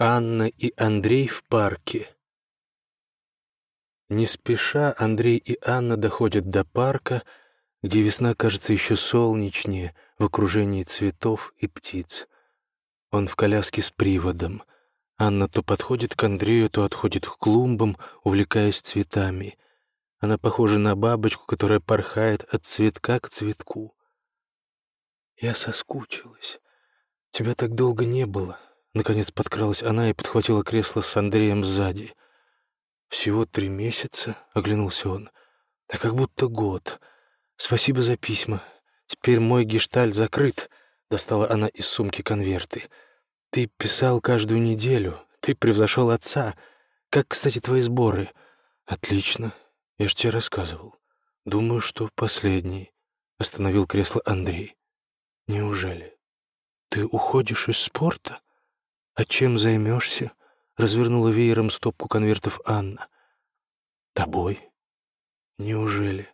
Анна и Андрей в парке. Не спеша Андрей и Анна доходят до парка, где весна кажется еще солнечнее в окружении цветов и птиц. Он в коляске с приводом. Анна то подходит к Андрею, то отходит к клумбам, увлекаясь цветами. Она похожа на бабочку, которая порхает от цветка к цветку. «Я соскучилась. Тебя так долго не было», Наконец подкралась она и подхватила кресло с Андреем сзади. «Всего три месяца?» — оглянулся он. «Да как будто год. Спасибо за письма. Теперь мой гештальт закрыт», — достала она из сумки конверты. «Ты писал каждую неделю. Ты превзошел отца. Как, кстати, твои сборы?» «Отлично. Я ж тебе рассказывал. Думаю, что последний», — остановил кресло Андрей. «Неужели? Ты уходишь из спорта?» «А чем займешься?» — развернула веером стопку конвертов Анна. «Тобой?» «Неужели?»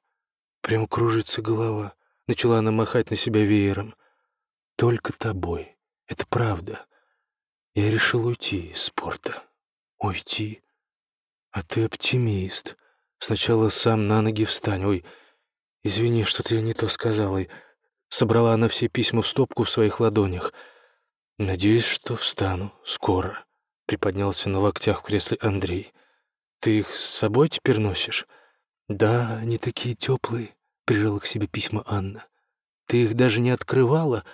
Прям кружится голова. Начала она махать на себя веером. «Только тобой. Это правда. Я решил уйти из спорта. Уйти? А ты оптимист. Сначала сам на ноги встань. Ой, извини, что-то я не то сказала. Собрала она все письма в стопку в своих ладонях — «Надеюсь, что встану скоро», — приподнялся на локтях в кресле Андрей. «Ты их с собой теперь носишь?» «Да, они такие теплые», — прижала к себе письма Анна. «Ты их даже не открывала?»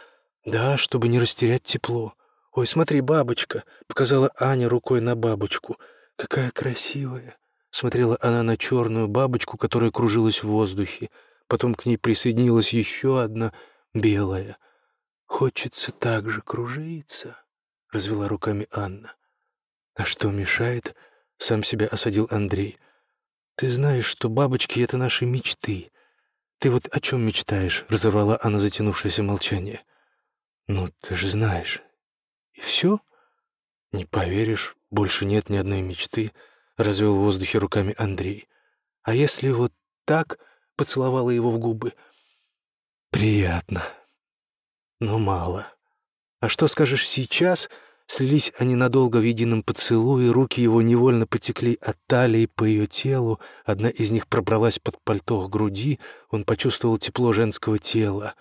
«Да, чтобы не растерять тепло». «Ой, смотри, бабочка!» — показала Аня рукой на бабочку. «Какая красивая!» Смотрела она на черную бабочку, которая кружилась в воздухе. Потом к ней присоединилась еще одна белая — «Хочется так же кружиться», — развела руками Анна. «А что мешает?» — сам себя осадил Андрей. «Ты знаешь, что бабочки — это наши мечты. Ты вот о чем мечтаешь?» — разорвала она затянувшееся молчание. «Ну, ты же знаешь. И все?» «Не поверишь, больше нет ни одной мечты», — развел в воздухе руками Андрей. «А если вот так?» — поцеловала его в губы. «Приятно», но мало. А что скажешь сейчас? Слились они надолго в едином поцелуе, руки его невольно потекли от талии по ее телу, одна из них пробралась под пальто к груди, он почувствовал тепло женского тела.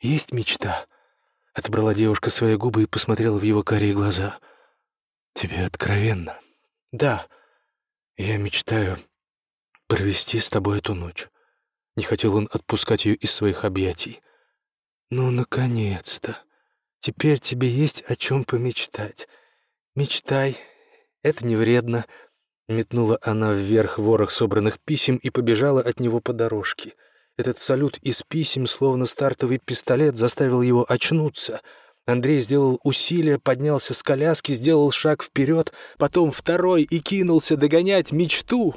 «Есть мечта?» — отобрала девушка свои губы и посмотрела в его карие глаза. «Тебе откровенно?» «Да, я мечтаю провести с тобой эту ночь». Не хотел он отпускать ее из своих объятий. «Ну, наконец-то! Теперь тебе есть о чем помечтать. Мечтай, это не вредно». Метнула она вверх ворох собранных писем и побежала от него по дорожке. Этот салют из писем, словно стартовый пистолет, заставил его очнуться. Андрей сделал усилие, поднялся с коляски, сделал шаг вперед, потом второй и кинулся догонять мечту.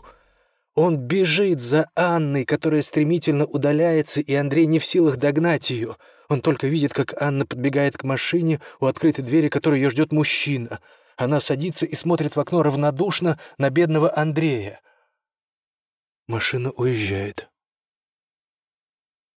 Он бежит за Анной, которая стремительно удаляется, и Андрей не в силах догнать ее — он только видит, как Анна подбегает к машине, у открытой двери которой ее ждет мужчина. Она садится и смотрит в окно равнодушно на бедного Андрея. Машина уезжает.